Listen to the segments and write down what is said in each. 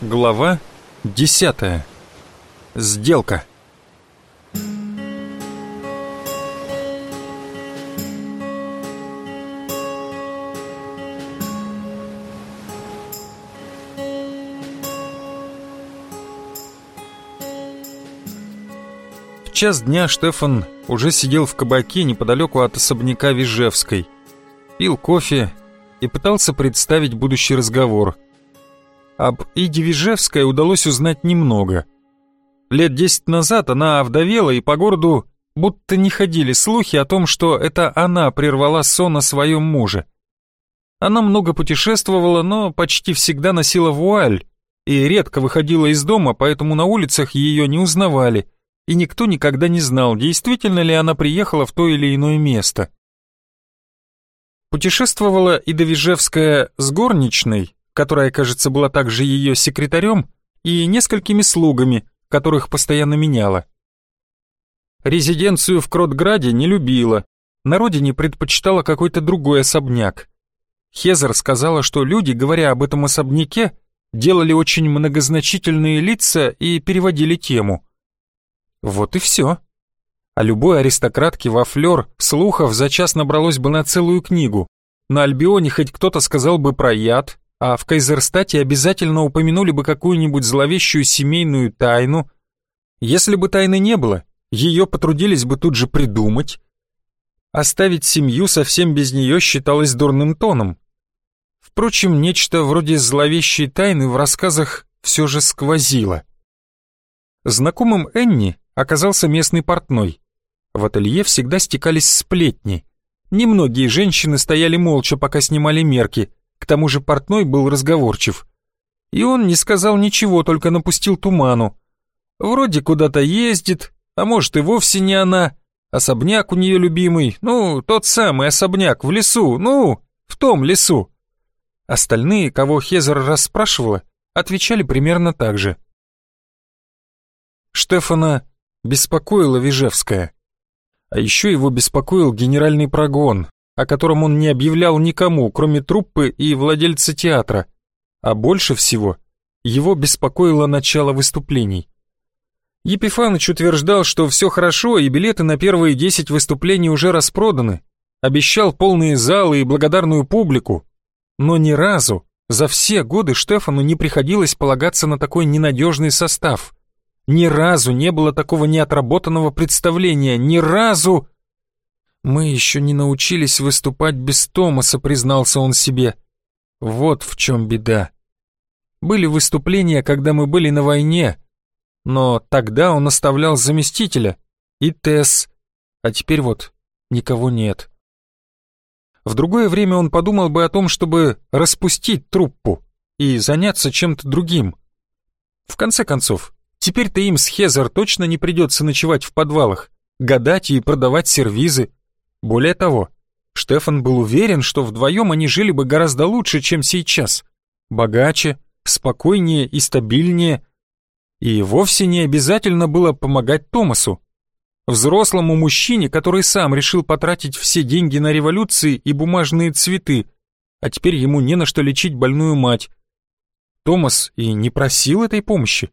Глава 10. Сделка. В час дня Штефан уже сидел в кабаке неподалеку от особняка Вижевской, пил кофе и пытался представить будущий разговор – об Иде Вижевской удалось узнать немного. Лет десять назад она овдовела, и по городу будто не ходили слухи о том, что это она прервала сон о своем муже. Она много путешествовала, но почти всегда носила вуаль и редко выходила из дома, поэтому на улицах ее не узнавали, и никто никогда не знал, действительно ли она приехала в то или иное место. Путешествовала и Довижевская с горничной, которая, кажется, была также ее секретарем, и несколькими слугами, которых постоянно меняла. Резиденцию в Кротграде не любила, на родине предпочитала какой-то другой особняк. Хезер сказала, что люди, говоря об этом особняке, делали очень многозначительные лица и переводили тему. Вот и все. А любой аристократке во флёр слухов за час набралось бы на целую книгу. На Альбионе хоть кто-то сказал бы про яд, а в Кайзерстате обязательно упомянули бы какую-нибудь зловещую семейную тайну. Если бы тайны не было, ее потрудились бы тут же придумать. Оставить семью совсем без нее считалось дурным тоном. Впрочем, нечто вроде зловещей тайны в рассказах все же сквозило. Знакомым Энни оказался местный портной. В ателье всегда стекались сплетни. Немногие женщины стояли молча, пока снимали мерки, к тому же портной был разговорчив. И он не сказал ничего, только напустил туману. Вроде куда-то ездит, а может и вовсе не она. Особняк у нее любимый, ну, тот самый особняк в лесу, ну, в том лесу. Остальные, кого Хезер расспрашивала, отвечали примерно так же. Штефана беспокоила Вижевская. А еще его беспокоил генеральный прогон, о котором он не объявлял никому, кроме труппы и владельца театра, а больше всего его беспокоило начало выступлений. Епифаныч утверждал, что все хорошо и билеты на первые десять выступлений уже распроданы, обещал полные залы и благодарную публику, но ни разу за все годы Штефану не приходилось полагаться на такой ненадежный состав. Ни разу не было такого неотработанного представления, ни разу... «Мы еще не научились выступать без Томаса», — признался он себе. «Вот в чем беда. Были выступления, когда мы были на войне, но тогда он оставлял заместителя и Тесс, а теперь вот никого нет». В другое время он подумал бы о том, чтобы распустить труппу и заняться чем-то другим. В конце концов, теперь-то им с Хезер точно не придется ночевать в подвалах, гадать и продавать сервизы, более того, Штефан был уверен, что вдвоем они жили бы гораздо лучше, чем сейчас. Богаче, спокойнее и стабильнее. И вовсе не обязательно было помогать Томасу. Взрослому мужчине, который сам решил потратить все деньги на революции и бумажные цветы, а теперь ему не на что лечить больную мать. Томас и не просил этой помощи.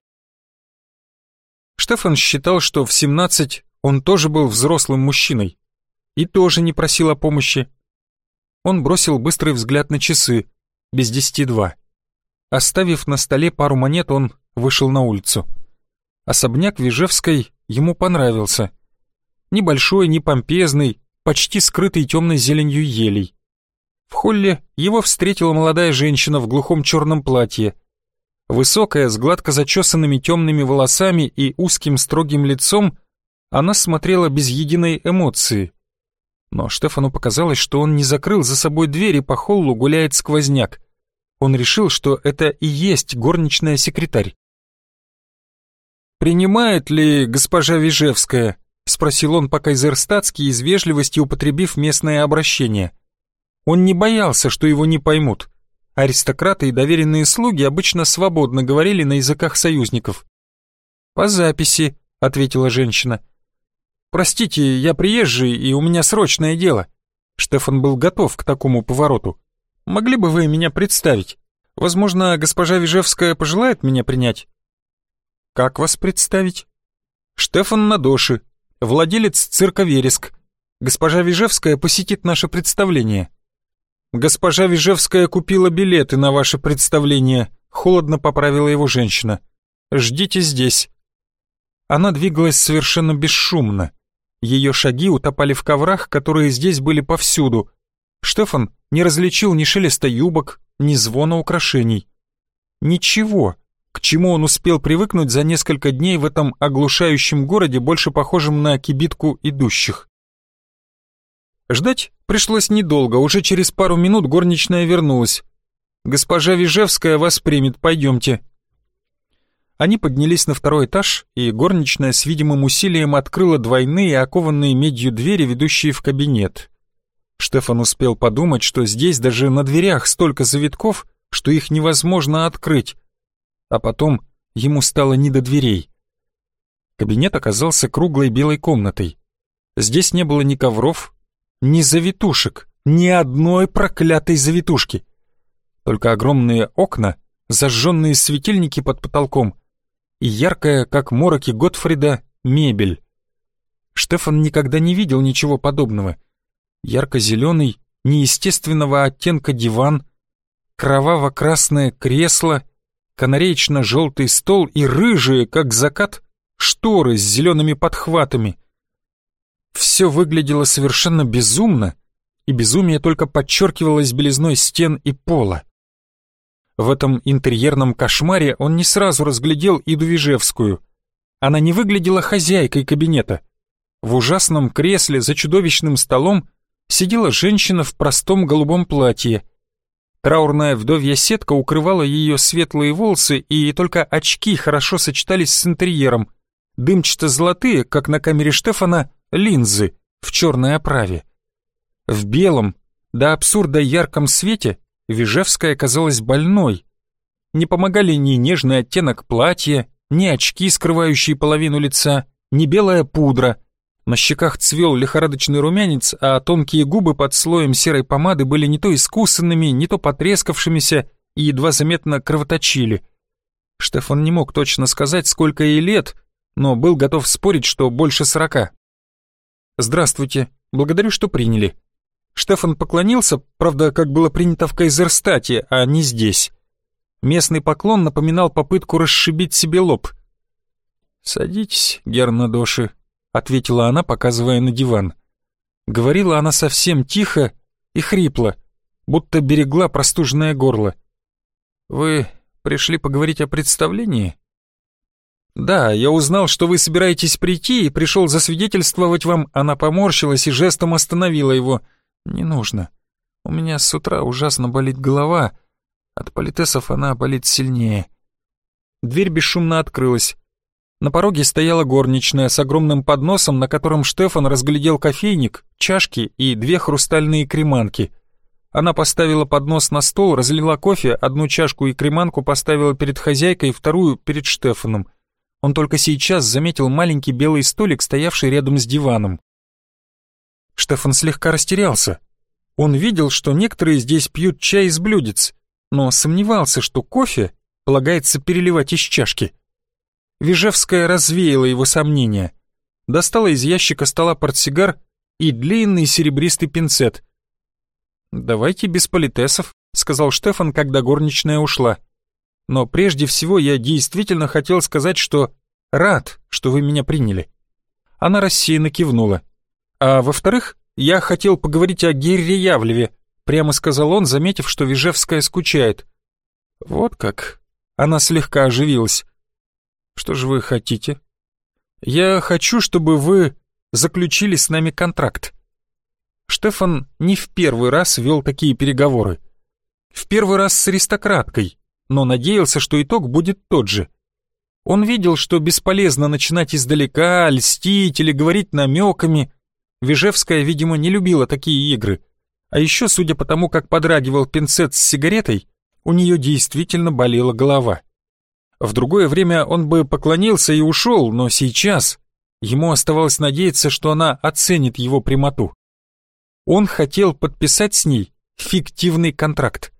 Штефан считал, что в 17 он тоже был взрослым мужчиной и тоже не просил о помощи. Он бросил быстрый взгляд на часы, без десяти два. Оставив на столе пару монет, он вышел на улицу. Особняк Вижевской ему понравился. Небольшой, не помпезный, почти скрытый темной зеленью елей. В холле его встретила молодая женщина в глухом черном платье. Высокая, с гладко зачесанными темными волосами и узким строгим лицом, она смотрела без единой эмоции но Штефану показалось, что он не закрыл за собой дверь и по холлу гуляет сквозняк. Он решил, что это и есть горничная секретарь. «Принимает ли госпожа Вижевская?» — спросил он по-кайзерстатски из вежливости, употребив местное обращение. Он не боялся, что его не поймут. Аристократы и доверенные слуги обычно свободно говорили на языках союзников. «По записи», — ответила женщина. «Простите, я приезжий, и у меня срочное дело». Штефан был готов к такому повороту. «Могли бы вы меня представить? Возможно, госпожа Вижевская пожелает меня принять? Как вас представить? Штефан Надоши, владелец цирка Вереск. Госпожа Вижевская посетит наше представление. Госпожа Вижевская купила билеты на ваше представление, холодно поправила его женщина. Ждите здесь. Она двигалась совершенно бесшумно. Ее шаги утопали в коврах, которые здесь были повсюду. Штефан не различил ни шелеста юбок, ни звона украшений. Ничего, к чему он успел привыкнуть за несколько дней в этом оглушающем городе, больше похожем на кибитку идущих. Ждать пришлось недолго, уже через пару минут горничная вернулась. «Госпожа Вижевская вас примет, пойдемте». Они поднялись на второй этаж, и горничная с видимым усилием открыла двойные, окованные медью двери, ведущие в кабинет. Штефан успел подумать, что здесь даже на дверях столько завитков, что их невозможно открыть. А потом ему стало не до дверей. Кабинет оказался круглой белой комнатой. Здесь не было ни ковров, ни завитушек, ни одной проклятой завитушки. Только огромные окна, зажженные светильники под потолком и яркая, как мороки Готфрида, мебель. Штефан никогда не видел ничего подобного. Ярко-зеленый, неестественного оттенка диван, кроваво-красное кресло, канареечно-желтый стол и рыжие, как закат, шторы с зелеными подхватами. Все выглядело совершенно безумно, и безумие только подчеркивалось белизной стен и пола. В этом интерьерном кошмаре он не сразу разглядел Иду Вижевскую. Она не выглядела хозяйкой кабинета. В ужасном кресле за чудовищным столом сидела женщина в простом голубом платье. Траурная вдовья сетка укрывала ее светлые волосы, и только очки хорошо сочетались с интерьером. Дымчато-золотые, как на камере Штефана, линзы в черной оправе. В белом, до абсурда ярком свете Вижевская казалась больной. Не помогали ни нежный оттенок платья, ни очки, скрывающие половину лица, ни белая пудра. На щеках цвел лихорадочный румянец, а тонкие губы под слоем серой помады были не то искусанными, не то потрескавшимися и едва заметно кровоточили. Штефан не мог точно сказать, сколько ей лет, но был готов спорить, что больше сорока. «Здравствуйте, благодарю, что приняли», Штефан поклонился, правда, как было принято в Кайзерстате, а не здесь. Местный поклон напоминал попытку расшибить себе лоб. «Садитесь, Гернадоши», — ответила она, показывая на диван. Говорила она совсем тихо и хрипло, будто берегла простуженное горло. «Вы пришли поговорить о представлении?» «Да, я узнал, что вы собираетесь прийти и пришел засвидетельствовать вам». Она поморщилась и жестом остановила его — «Не нужно. У меня с утра ужасно болит голова. От политесов она болит сильнее». Дверь бесшумно открылась. На пороге стояла горничная с огромным подносом, на котором Штефан разглядел кофейник, чашки и две хрустальные креманки. Она поставила поднос на стол, разлила кофе, одну чашку и креманку поставила перед хозяйкой, вторую перед Штефаном. Он только сейчас заметил маленький белый столик, стоявший рядом с диваном. Штефан слегка растерялся. Он видел, что некоторые здесь пьют чай из блюдец, но сомневался, что кофе полагается переливать из чашки. Вижевская развеяла его сомнения. Достала из ящика стола портсигар и длинный серебристый пинцет. «Давайте без политесов», — сказал Штефан, когда горничная ушла. «Но прежде всего я действительно хотел сказать, что рад, что вы меня приняли». Она рассеянно кивнула. А во-вторых, я хотел поговорить о Герре Явлеве, прямо сказал он, заметив, что Вижевская скучает. Вот как. Она слегка оживилась. Что же вы хотите? Я хочу, чтобы вы заключили с нами контракт. Штефан не в первый раз вел такие переговоры. В первый раз с аристократкой, но надеялся, что итог будет тот же. Он видел, что бесполезно начинать издалека, льстить или говорить намеками, Вижевская, видимо, не любила такие игры. А еще, судя по тому, как подрагивал пинцет с сигаретой, у нее действительно болела голова. В другое время он бы поклонился и ушел, но сейчас ему оставалось надеяться, что она оценит его прямоту. Он хотел подписать с ней фиктивный контракт.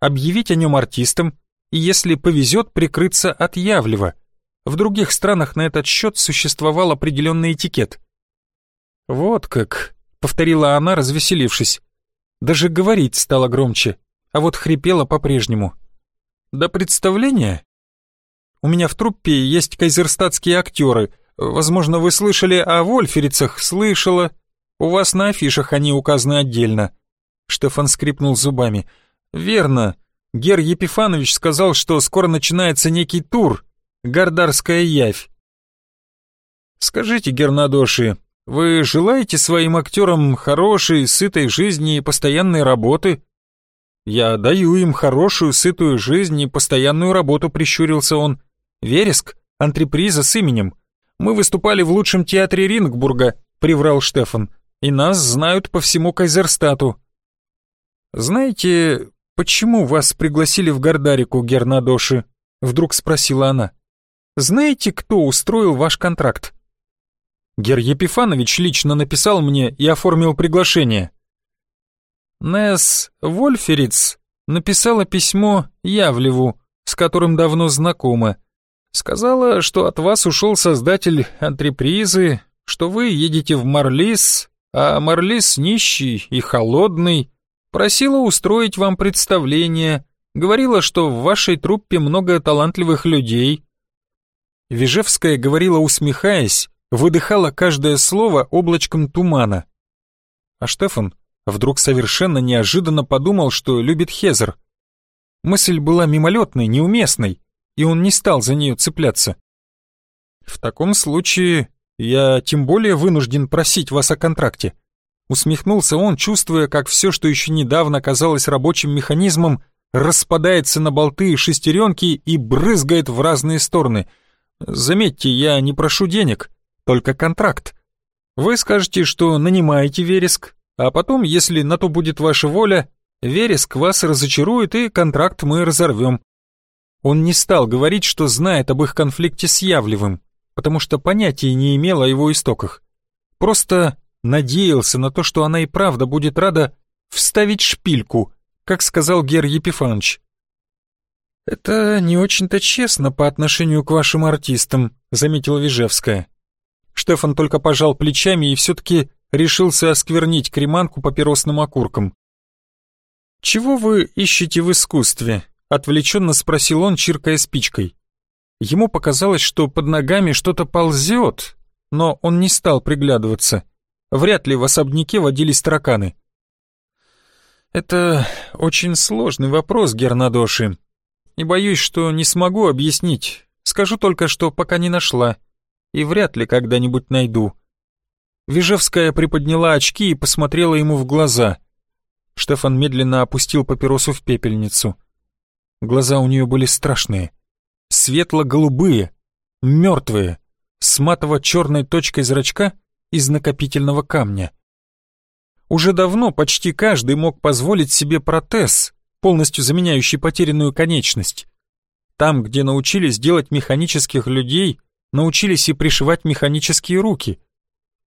объявить о нем артистом и, если повезет, прикрыться от Явлева. В других странах на этот счет существовал определенный этикет. «Вот как», — повторила она, развеселившись. Даже говорить стало громче, а вот хрипела по-прежнему. «До представления?» «У меня в труппе есть кайзерстатские актеры. Возможно, вы слышали о вольферицах?» «Слышала. У вас на афишах они указаны отдельно». Штефан скрипнул зубами. «Верно. Гер Епифанович сказал, что скоро начинается некий тур. Гардарская явь. Скажите, Гернадоши, вы желаете своим актерам хорошей, сытой жизни и постоянной работы? Я даю им хорошую, сытую жизнь и постоянную работу, прищурился он. Вереск, антреприза с именем. Мы выступали в лучшем театре Рингбурга, приврал Штефан, и нас знают по всему Кайзерстату. Знаете, почему вас пригласили в Гардарику, Гернадоши? Вдруг спросила она. Знаете, кто устроил ваш контракт? Гер Епифанович лично написал мне и оформил приглашение. Несс Вольфериц написала письмо Явлеву, с которым давно знакома. Сказала, что от вас ушел создатель антрепризы, что вы едете в Марлис, а Марлис нищий и холодный. Просила устроить вам представление, говорила, что в вашей труппе много талантливых людей. Вижевская говорила, усмехаясь, выдыхала каждое слово облачком тумана. А Штефан вдруг совершенно неожиданно подумал, что любит Хезер. Мысль была мимолетной, неуместной, и он не стал за нее цепляться. «В таком случае я тем более вынужден просить вас о контракте», усмехнулся он, чувствуя, как все, что еще недавно казалось рабочим механизмом, распадается на болты и шестеренки и брызгает в разные стороны. «Заметьте, я не прошу денег, только контракт. Вы скажете, что нанимаете вереск, а потом, если на то будет ваша воля, вереск вас разочарует и контракт мы разорвем. Он не стал говорить, что знает об их конфликте с Явлевым, потому что понятия не имел о его истоках. Просто надеялся на то, что она и правда будет рада вставить шпильку, как сказал Гер Епифанович. «Это не очень-то честно по отношению к вашим артистам», — заметила Вижевская. Штефан только пожал плечами и все-таки решился осквернить креманку папиросным окурком. «Чего вы ищете в искусстве?» — отвлеченно спросил он, чиркая спичкой. Ему показалось, что под ногами что-то ползет, но он не стал приглядываться. Вряд ли в особняке водились тараканы. «Это очень сложный вопрос, Гернадоши, и боюсь, что не смогу объяснить. Скажу только, что пока не нашла и вряд ли когда-нибудь найду. Вижевская приподняла очки и посмотрела ему в глаза. Штефан медленно опустил папиросу в пепельницу. Глаза у нее были страшные, светло-голубые, мертвые, с матово-черной точкой зрачка из накопительного камня. Уже давно почти каждый мог позволить себе протез, полностью заменяющий потерянную конечность. Там, где научились делать механических людей, научились и пришивать механические руки.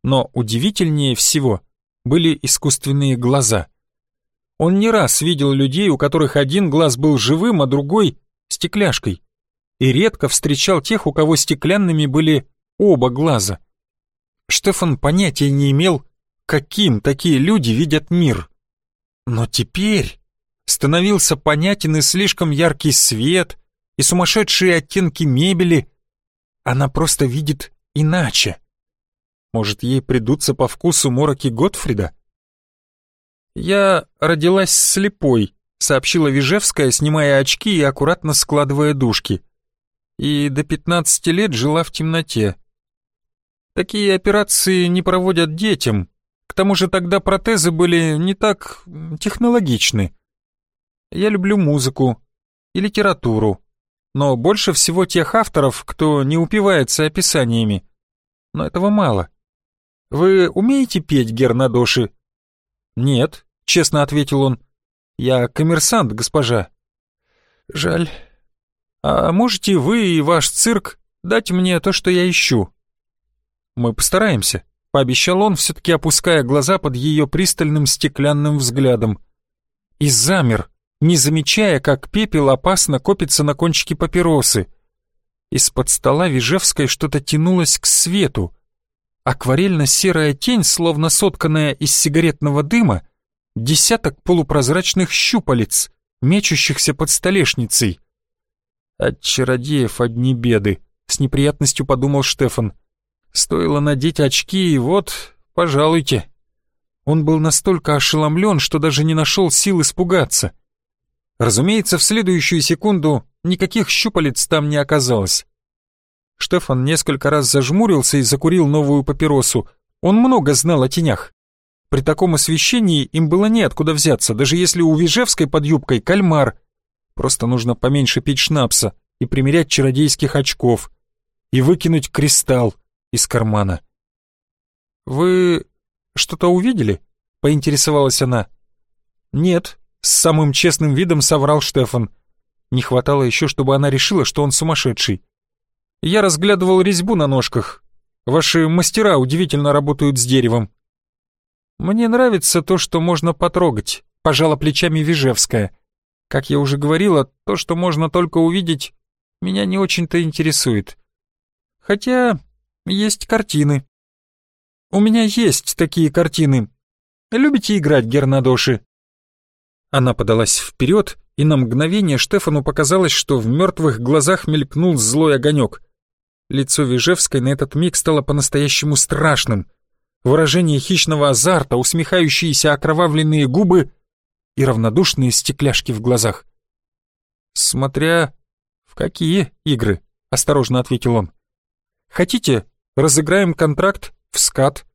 Но удивительнее всего были искусственные глаза. Он не раз видел людей, у которых один глаз был живым, а другой — стекляшкой. И редко встречал тех, у кого стеклянными были оба глаза. Штефан понятия не имел, каким такие люди видят мир. Но теперь становился понятен и слишком яркий свет, и сумасшедшие оттенки мебели, она просто видит иначе. Может, ей придутся по вкусу мороки Готфрида? «Я родилась слепой», — сообщила Вижевская, снимая очки и аккуратно складывая дужки. «И до пятнадцати лет жила в темноте. Такие операции не проводят детям. К тому же тогда протезы были не так технологичны. Я люблю музыку и литературу но больше всего тех авторов, кто не упивается описаниями. Но этого мало. Вы умеете петь, Гернадоши? Нет, честно ответил он. Я коммерсант, госпожа. Жаль. А можете вы и ваш цирк дать мне то, что я ищу? Мы постараемся, пообещал он, все-таки опуская глаза под ее пристальным стеклянным взглядом. И замер, не замечая, как пепел опасно копится на кончике папиросы. Из-под стола Вижевской что-то тянулось к свету. Акварельно-серая тень, словно сотканная из сигаретного дыма, десяток полупрозрачных щупалец, мечущихся под столешницей. От чародеев одни беды, с неприятностью подумал Штефан. Стоило надеть очки, и вот, пожалуйте. Он был настолько ошеломлен, что даже не нашел сил испугаться. Разумеется, в следующую секунду никаких щупалец там не оказалось. Штефан несколько раз зажмурился и закурил новую папиросу. Он много знал о тенях. При таком освещении им было неоткуда взяться, даже если у Вижевской под юбкой кальмар. Просто нужно поменьше пить шнапса и примерять чародейских очков. И выкинуть кристалл из кармана. «Вы что-то увидели?» — поинтересовалась она. «Нет», — с самым честным видом соврал Штефан. Не хватало еще, чтобы она решила, что он сумасшедший. «Я разглядывал резьбу на ножках. Ваши мастера удивительно работают с деревом». «Мне нравится то, что можно потрогать», — пожала плечами Вижевская. «Как я уже говорила, то, что можно только увидеть, меня не очень-то интересует. Хотя есть картины. У меня есть такие картины. Любите играть, Гернадоши?» Она подалась вперед, и на мгновение Штефану показалось, что в мертвых глазах мелькнул злой огонек. Лицо Вижевской на этот миг стало по-настоящему страшным. Выражение хищного азарта, усмехающиеся окровавленные губы и равнодушные стекляшки в глазах. «Смотря в какие игры?» — осторожно ответил он. «Хотите, разыграем контракт в скат,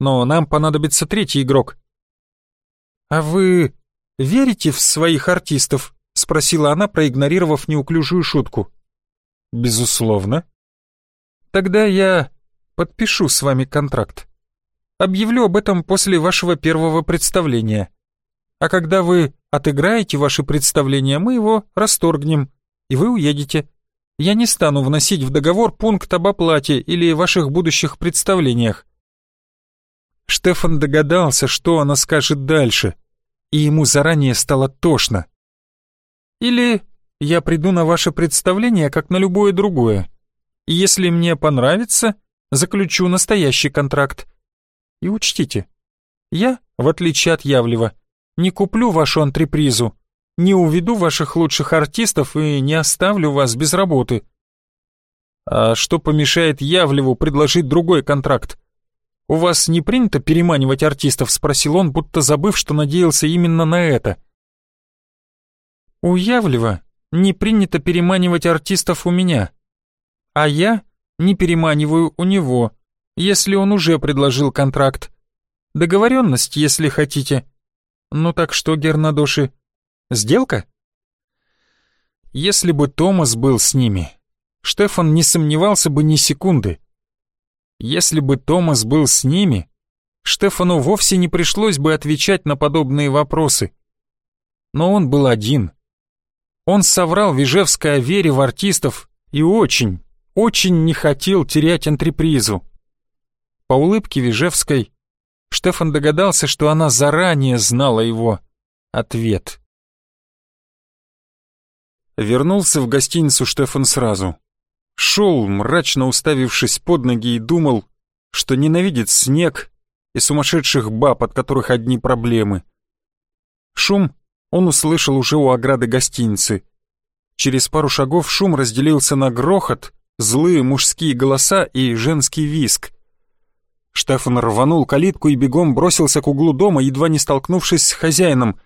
но нам понадобится третий игрок». «А вы верите в своих артистов?» — спросила она, проигнорировав неуклюжую шутку. «Безусловно». «Тогда я подпишу с вами контракт. Объявлю об этом после вашего первого представления. А когда вы отыграете ваше представление, мы его расторгнем, и вы уедете. Я не стану вносить в договор пункт об оплате или ваших будущих представлениях. Штефан догадался, что она скажет дальше, и ему заранее стало тошно. Или я приду на ваше представление, как на любое другое. Если мне понравится, заключу настоящий контракт. И учтите, я, в отличие от Явлева, не куплю вашу антрепризу, не уведу ваших лучших артистов и не оставлю вас без работы. А что помешает Явлеву предложить другой контракт? «У вас не принято переманивать артистов?» — спросил он, будто забыв, что надеялся именно на это. «У не принято переманивать артистов у меня, а я не переманиваю у него, если он уже предложил контракт. Договоренность, если хотите. Ну так что, Гернадоши, сделка?» Если бы Томас был с ними, Штефан не сомневался бы ни секунды. Если бы Томас был с ними, Штефану вовсе не пришлось бы отвечать на подобные вопросы. Но он был один. Он соврал Вижевской о вере в артистов и очень, очень не хотел терять антрепризу. По улыбке Вижевской Штефан догадался, что она заранее знала его ответ. Вернулся в гостиницу Штефан сразу. Шел, мрачно уставившись под ноги и думал, что ненавидит снег и сумасшедших баб, от которых одни проблемы. Шум он услышал уже у ограды гостиницы. Через пару шагов шум разделился на грохот, злые мужские голоса и женский виск. Штефан рванул калитку и бегом бросился к углу дома, едва не столкнувшись с хозяином.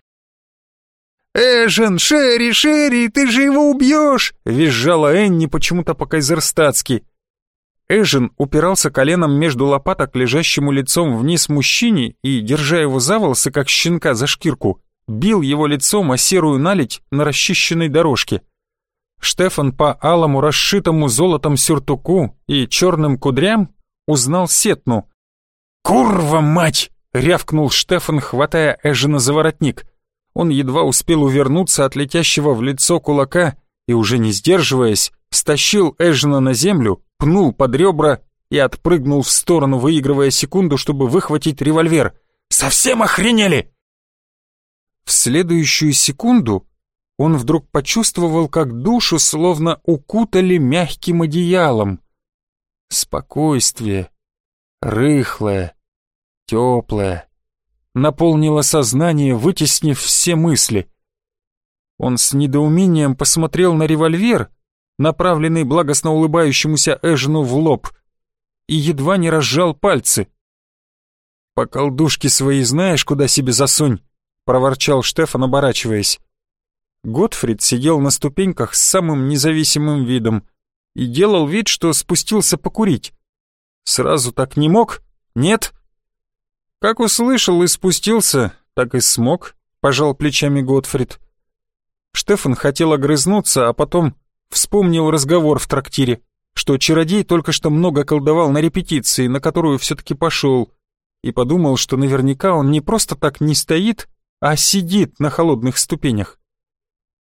«Эжен, Шерри, Шерри, ты же его убьешь!» — визжала Энни почему-то по-кайзерстатски. Эжен упирался коленом между лопаток лежащему лицом вниз мужчине и, держа его за волосы, как щенка за шкирку, бил его лицом о серую наледь на расчищенной дорожке. Штефан по алому расшитому золотом сюртуку и черным кудрям узнал Сетну. «Курва, мать!» — рявкнул Штефан, хватая Эжена за воротник. Он едва успел увернуться от летящего в лицо кулака и, уже не сдерживаясь, стащил Эжена на землю, пнул под ребра и отпрыгнул в сторону, выигрывая секунду, чтобы выхватить револьвер. «Совсем охренели!» В следующую секунду он вдруг почувствовал, как душу словно укутали мягким одеялом. Спокойствие, рыхлое, теплое, наполнило сознание, вытеснив все мысли. Он с недоумением посмотрел на револьвер, направленный благостно улыбающемуся Эжену в лоб, и едва не разжал пальцы. «По колдушке своей знаешь, куда себе засунь?» — проворчал Штефан, оборачиваясь. Готфрид сидел на ступеньках с самым независимым видом и делал вид, что спустился покурить. Сразу так не мог? Нет? Как услышал и спустился, так и смог, пожал плечами Готфрид. Штефан хотел огрызнуться, а потом вспомнил разговор в трактире, что чародей только что много колдовал на репетиции, на которую все-таки пошел, и подумал, что наверняка он не просто так не стоит, а сидит на холодных ступенях.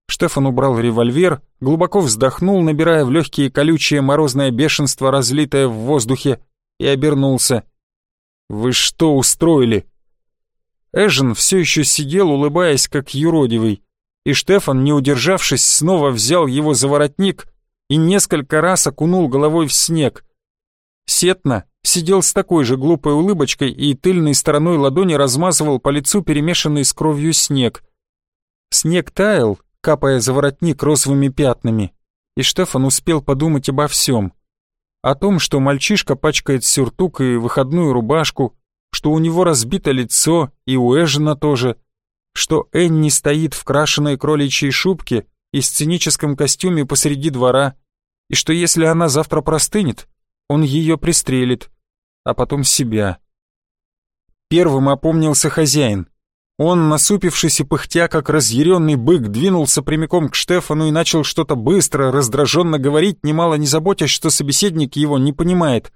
Штефан убрал револьвер, глубоко вздохнул, набирая в легкие колючее морозное бешенство, разлитое в воздухе, и обернулся. «Вы что устроили?» Эжен все еще сидел, улыбаясь, как юродивый, и Штефан, не удержавшись, снова взял его за воротник и несколько раз окунул головой в снег. Сетна сидел с такой же глупой улыбочкой и тыльной стороной ладони размазывал по лицу перемешанный с кровью снег. Снег таял, капая за воротник розовыми пятнами, и Штефан успел подумать обо всем. О том, что мальчишка пачкает сюртук и выходную рубашку, что у него разбито лицо и у Эжена тоже, что Энни стоит в крашеной кроличьей шубке и сценическом костюме посреди двора, и что если она завтра простынет, он ее пристрелит, а потом себя. Первым опомнился хозяин. Он, насупившись и пыхтя, как разъяренный бык, двинулся прямиком к Штефану и начал что-то быстро, раздраженно говорить, немало не заботясь, что собеседник его не понимает.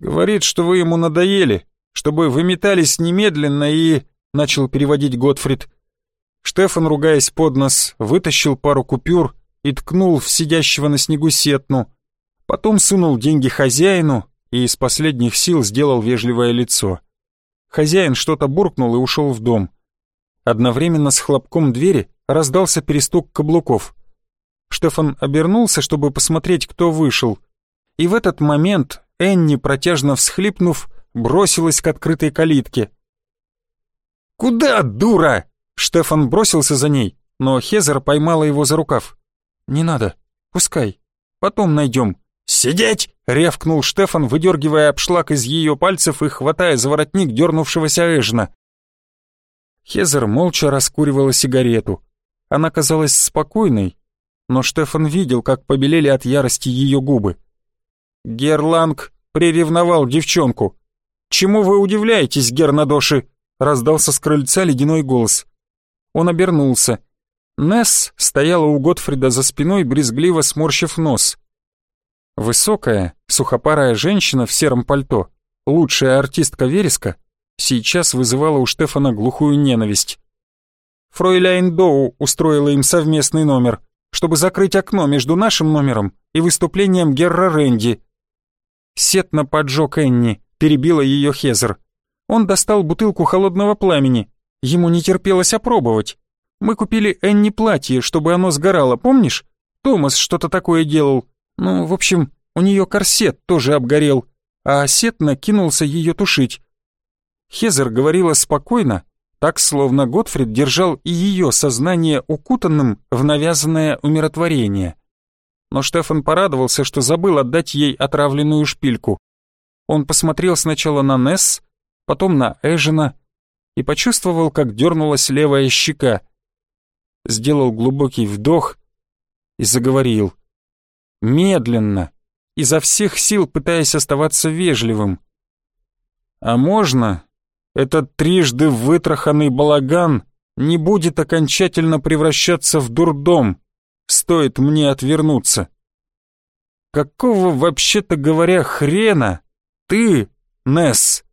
«Говорит, что вы ему надоели, чтобы вы метались немедленно и...» — начал переводить Готфрид. Штефан, ругаясь под нос, вытащил пару купюр и ткнул в сидящего на снегу сетну. Потом сунул деньги хозяину и из последних сил сделал вежливое лицо. Хозяин что-то буркнул и ушел в дом. Одновременно с хлопком двери раздался перестук каблуков. Штефан обернулся, чтобы посмотреть, кто вышел. И в этот момент Энни, протяжно всхлипнув, бросилась к открытой калитке. «Куда, дура?» Штефан бросился за ней, но Хезер поймала его за рукав. «Не надо, пускай, потом найдем», «Сидеть!» — рявкнул Штефан, выдергивая обшлаг из ее пальцев и хватая за воротник дернувшегося Эжна. Хезер молча раскуривала сигарету. Она казалась спокойной, но Штефан видел, как побелели от ярости ее губы. Герланг приревновал девчонку. «Чему вы удивляетесь, Гернадоши?» — раздался с крыльца ледяной голос. Он обернулся. Несс стояла у Готфрида за спиной, брезгливо сморщив нос. Высокая, сухопарая женщина в сером пальто, лучшая артистка Вереска, сейчас вызывала у Штефана глухую ненависть. Фройляйн Доу устроила им совместный номер, чтобы закрыть окно между нашим номером и выступлением Герра Рэнди. Сетно поджег Энни, перебила ее Хезер. Он достал бутылку холодного пламени. Ему не терпелось опробовать. Мы купили Энни платье, чтобы оно сгорало, помнишь? Томас что-то такое делал. Ну, в общем, у нее корсет тоже обгорел, а Сетна кинулся ее тушить. Хезер говорила спокойно, так словно Готфрид держал и ее сознание укутанным в навязанное умиротворение. Но Штефан порадовался, что забыл отдать ей отравленную шпильку. Он посмотрел сначала на Несс, потом на Эжена и почувствовал, как дернулась левая щека. Сделал глубокий вдох и заговорил медленно, изо всех сил пытаясь оставаться вежливым. А можно этот трижды вытраханный балаган не будет окончательно превращаться в дурдом, стоит мне отвернуться. Какого, вообще-то говоря, хрена ты, Несс,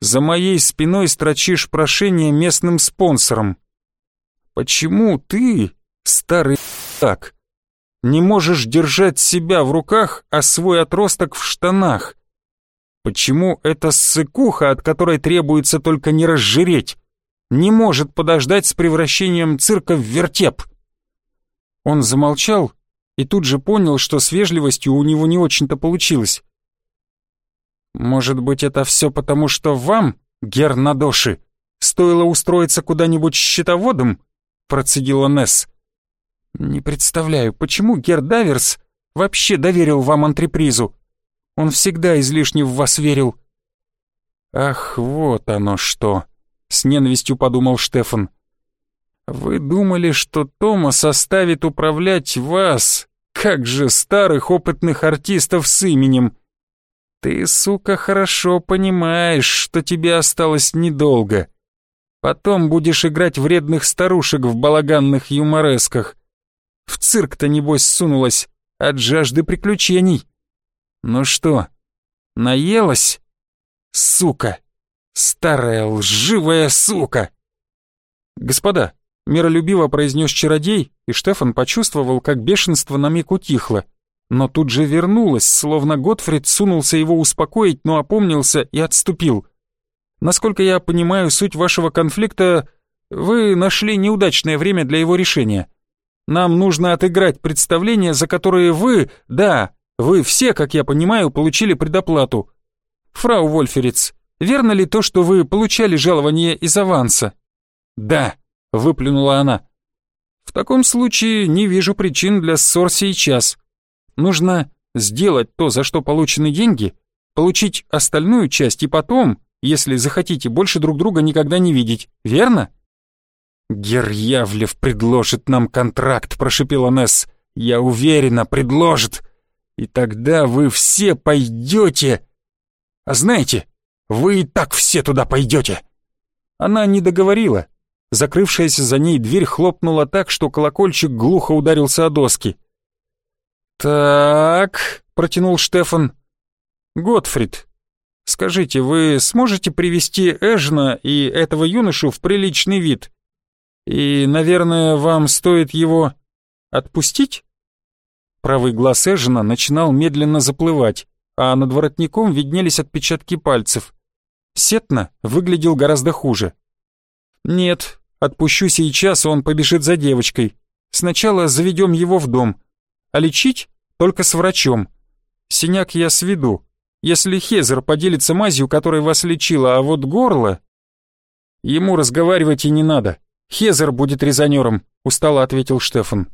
за моей спиной строчишь прошение местным спонсорам? Почему ты, старый так, не можешь держать себя в руках, а свой отросток в штанах? Почему эта ссыкуха, от которой требуется только не разжиреть, не может подождать с превращением цирка в вертеп? Он замолчал и тут же понял, что с вежливостью у него не очень-то получилось. «Может быть, это все потому, что вам, гер Надоши, стоило устроиться куда-нибудь счетоводом?» процедила Несс. «Не представляю, почему гер Даверс вообще доверил вам антрепризу? Он всегда излишне в вас верил». «Ах, вот оно что!» — с ненавистью подумал Штефан. «Вы думали, что Томас оставит управлять вас, как же старых опытных артистов с именем? Ты, сука, хорошо понимаешь, что тебе осталось недолго. Потом будешь играть вредных старушек в балаганных юморесках. В цирк-то, небось, сунулась от жажды приключений. Ну что, наелась? Сука! Старая лживая сука! Господа, миролюбиво произнес чародей, и Штефан почувствовал, как бешенство на миг утихло. Но тут же вернулось, словно Готфрид сунулся его успокоить, но опомнился и отступил. Насколько я понимаю суть вашего конфликта, вы нашли неудачное время для его решения. Нам нужно отыграть представление, за которое вы, да, вы все, как я понимаю, получили предоплату. Фрау Вольфериц, верно ли то, что вы получали жалование из аванса? Да, выплюнула она. В таком случае не вижу причин для ссор сейчас. Нужно сделать то, за что получены деньги, получить остальную часть и потом, если захотите, больше друг друга никогда не видеть, верно? «Герьявлев предложит нам контракт», — прошипела Несс. «Я уверена, предложит. И тогда вы все пойдете. А знаете, вы и так все туда пойдете». Она не договорила. Закрывшаяся за ней дверь хлопнула так, что колокольчик глухо ударился о доски. «Так», — протянул Штефан. «Готфрид, скажите, вы сможете привести Эжна и этого юношу в приличный вид? И, наверное, вам стоит его отпустить?» Правый глаз Эжена начинал медленно заплывать, а над воротником виднелись отпечатки пальцев. Сетна выглядел гораздо хуже. «Нет, Отпущу сейчас, он побежит за девочкой. Сначала заведем его в дом. А лечить только с врачом. Синяк я сведу. Если Хезер поделится мазью, которой вас лечила, а вот горло... Ему разговаривать и не надо. Хезер будет резонером, устало ответил Штефан.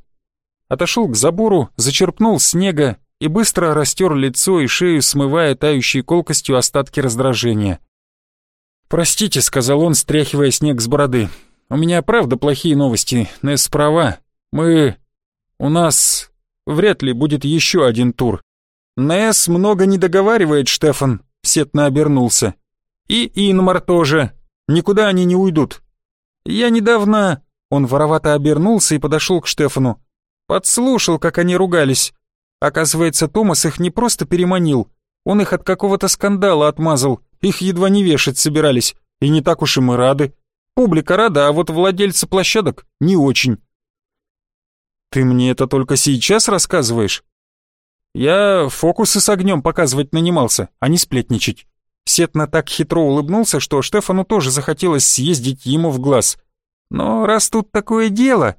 Отошел к забору, зачерпнул снега и быстро растер лицо и шею, смывая тающей колкостью остатки раздражения. «Простите», — сказал он, стряхивая снег с бороды, у меня правда плохие новости, Несс права. Мы... У нас вряд ли будет еще один тур. Несс много не договаривает, Штефан, сетно обернулся. И Инмар тоже. Никуда они не уйдут. Я недавно... Он воровато обернулся и подошел к Штефану. Подслушал, как они ругались. Оказывается, Томас их не просто переманил, он их от какого-то скандала отмазал, их едва не вешать собирались, и не так уж и мы рады. Публика рада, а вот владельцы площадок не очень. Ты мне это только сейчас рассказываешь? Я фокусы с огнем показывать нанимался, а не сплетничать. Сетна так хитро улыбнулся, что Штефану тоже захотелось съездить ему в глаз. Но раз тут такое дело...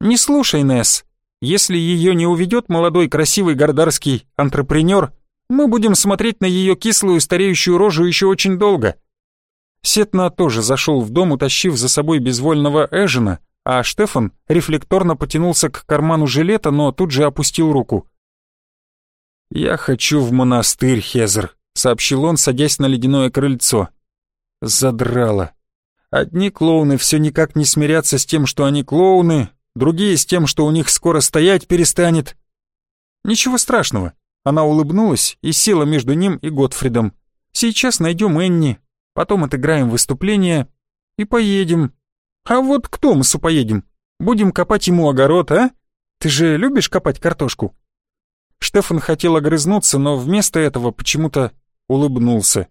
Не слушай, Несс. Если ее не уведет молодой красивый гордарский антрепренер, мы будем смотреть на ее кислую стареющую рожу еще очень долго. Сетна тоже зашел в дом, утащив за собой безвольного Эжена, а Штефан рефлекторно потянулся к карману жилета, но тут же опустил руку. «Я хочу в монастырь, Хезер», — сообщил он, садясь на ледяное крыльцо. Задрало. Одни клоуны все никак не смирятся с тем, что они клоуны, другие с тем, что у них скоро стоять перестанет. Ничего страшного. Она улыбнулась и села между ним и Готфридом. Сейчас найдем Энни, потом отыграем выступление и поедем. А вот к Томасу поедем. Будем копать ему огород, а? Ты же любишь копать картошку?» Штефан хотел огрызнуться, но вместо этого почему-то улыбнулся.